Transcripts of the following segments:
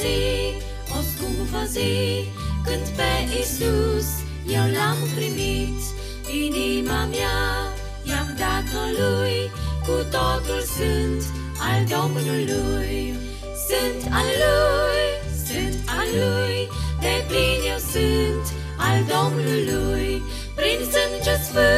zi, o scumpă zi, când pe Isus eu l-am primit, inima mea i-am dat-o lui, cu totul sunt al Domnului. Sunt al lui, sunt al lui, de plin eu sunt al Domnului, prin sânge sfânt,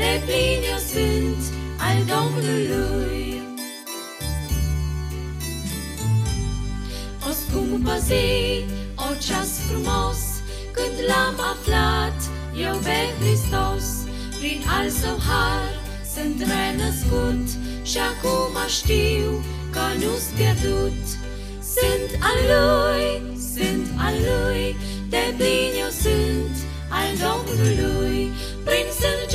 de plin eu sunt al Domnului. O scumpă zi, o ceas frumos, când l-am aflat eu pe Hristos, prin al său har sunt renăscut și acum știu că nu-s pierdut. Sunt al lui, sunt al lui, de plin eu sunt al Domnului, prin sânge sfânt,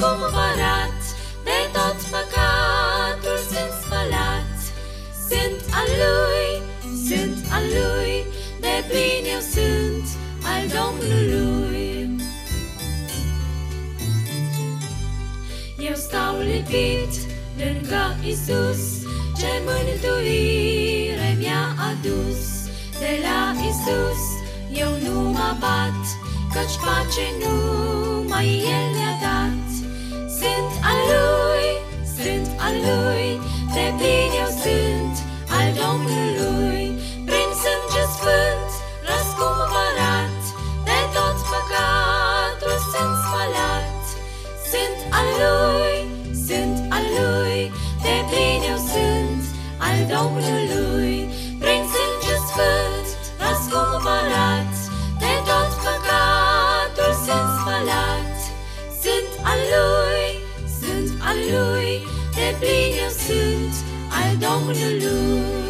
răscumpărat, de tot păcatul sunt spălat. Sunt al lui, sunt al lui, de plin eu sunt al Domnului. Eu stau lipit lângă Isus, ce mântuire mi-a adus. De la Isus eu nu mă bat, căci pace numai El ne-a dat. Domnului, prin sânge sfânt, răscumpărat, de tot păcatul sunt spălat. Sunt al Lui, sunt al Lui, de plin eu sunt al Domnului, prin sânge sfânt, răscumpărat, de tot păcatul sunt spălat. Sunt al Lui, sunt al Lui, de plin eu sunt al Domnului.